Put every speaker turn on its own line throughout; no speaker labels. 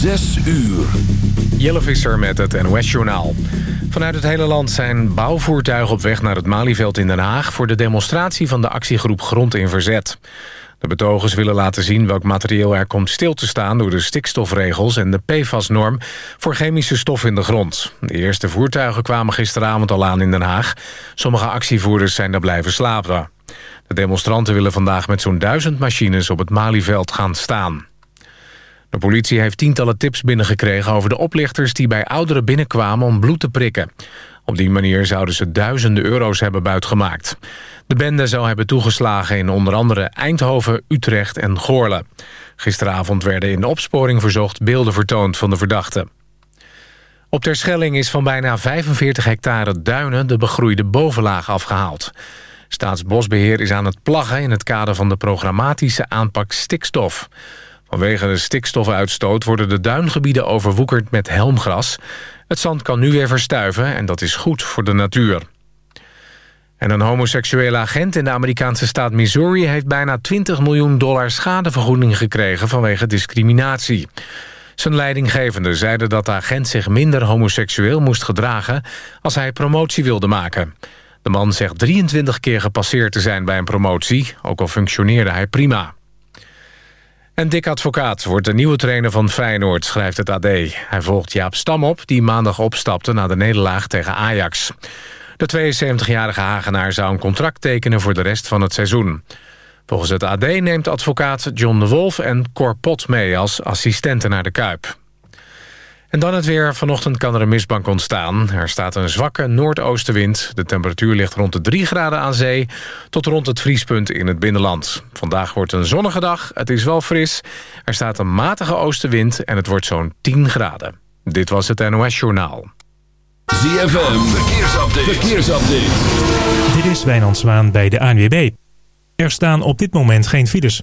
Zes uur.
Jelle Visser met het NOS-journaal. Vanuit het hele land zijn bouwvoertuigen op weg naar het Malieveld in Den Haag... voor de demonstratie van de actiegroep Grond in Verzet. De betogers willen laten zien welk materieel er komt stil te staan... door de stikstofregels en de PFAS-norm voor chemische stof in de grond. De eerste voertuigen kwamen gisteravond al aan in Den Haag. Sommige actievoerders zijn daar blijven slapen. De demonstranten willen vandaag met zo'n duizend machines op het Malieveld gaan staan. De politie heeft tientallen tips binnengekregen over de oplichters... die bij ouderen binnenkwamen om bloed te prikken. Op die manier zouden ze duizenden euro's hebben buitgemaakt. De bende zou hebben toegeslagen in onder andere Eindhoven, Utrecht en Goorle. Gisteravond werden in de opsporing verzocht beelden vertoond van de verdachten. Op Terschelling is van bijna 45 hectare duinen de begroeide bovenlaag afgehaald. Staatsbosbeheer is aan het plaggen in het kader van de programmatische aanpak stikstof. Vanwege de stikstofuitstoot worden de duingebieden overwoekerd met helmgras. Het zand kan nu weer verstuiven en dat is goed voor de natuur. En een homoseksuele agent in de Amerikaanse staat Missouri... heeft bijna 20 miljoen dollar schadevergoeding gekregen vanwege discriminatie. Zijn leidinggevende zeiden dat de agent zich minder homoseksueel moest gedragen... als hij promotie wilde maken. De man zegt 23 keer gepasseerd te zijn bij een promotie... ook al functioneerde hij prima. En Dick Advocaat wordt de nieuwe trainer van Feyenoord, schrijft het AD. Hij volgt Jaap Stam op, die maandag opstapte na de nederlaag tegen Ajax. De 72-jarige Hagenaar zou een contract tekenen voor de rest van het seizoen. Volgens het AD neemt advocaat John de Wolf en Cor Pot mee als assistenten naar de Kuip. En dan het weer. Vanochtend kan er een mistbank ontstaan. Er staat een zwakke noordoostenwind. De temperatuur ligt rond de 3 graden aan zee... tot rond het vriespunt in het binnenland. Vandaag wordt een zonnige dag. Het is wel fris. Er staat een matige oostenwind en het wordt zo'n 10 graden. Dit was het NOS Journaal.
ZFM. Verkeersupdate. Verkeersupdate.
Dit is Wijnand Zwaan bij de ANWB. Er staan op dit moment geen files.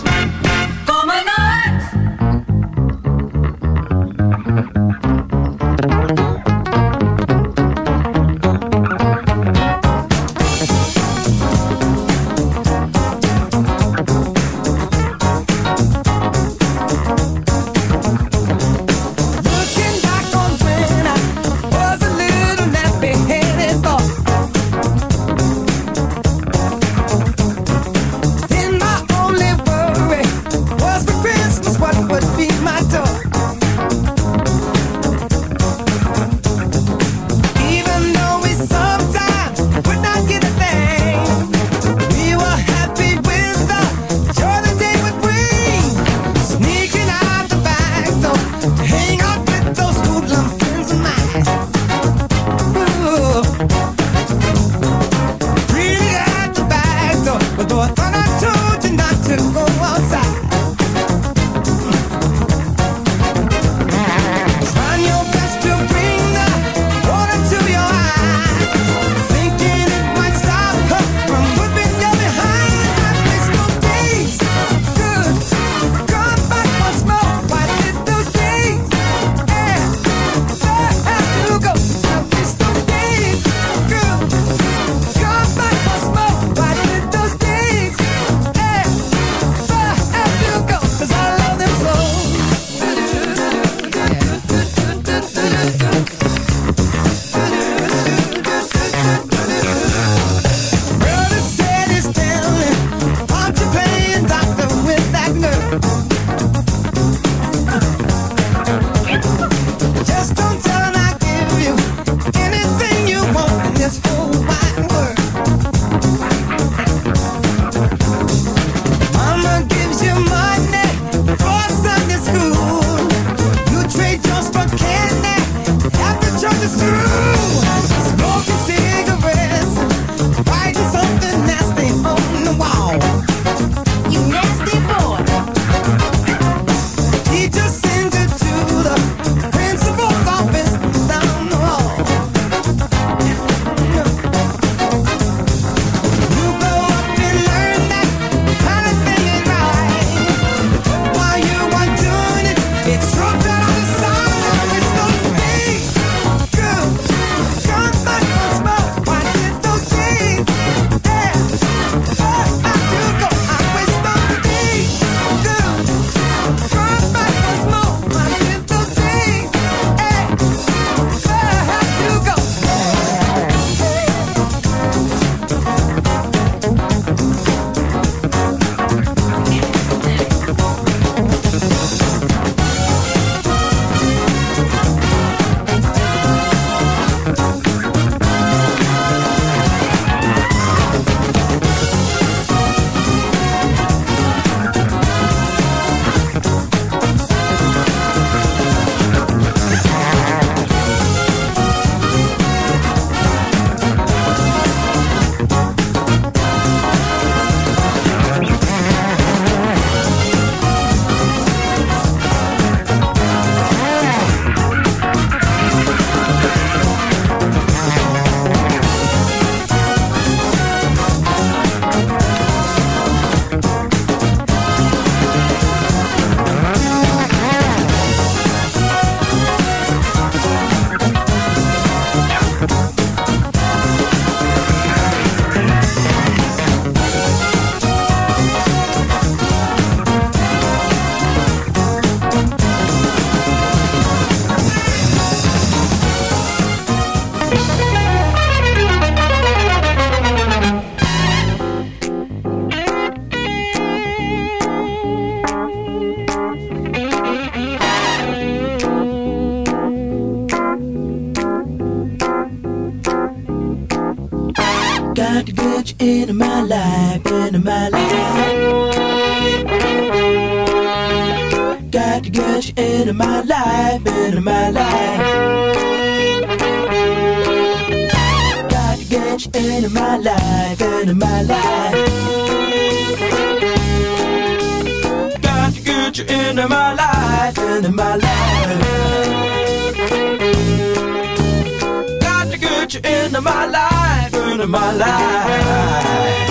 Got you into my life, into my life.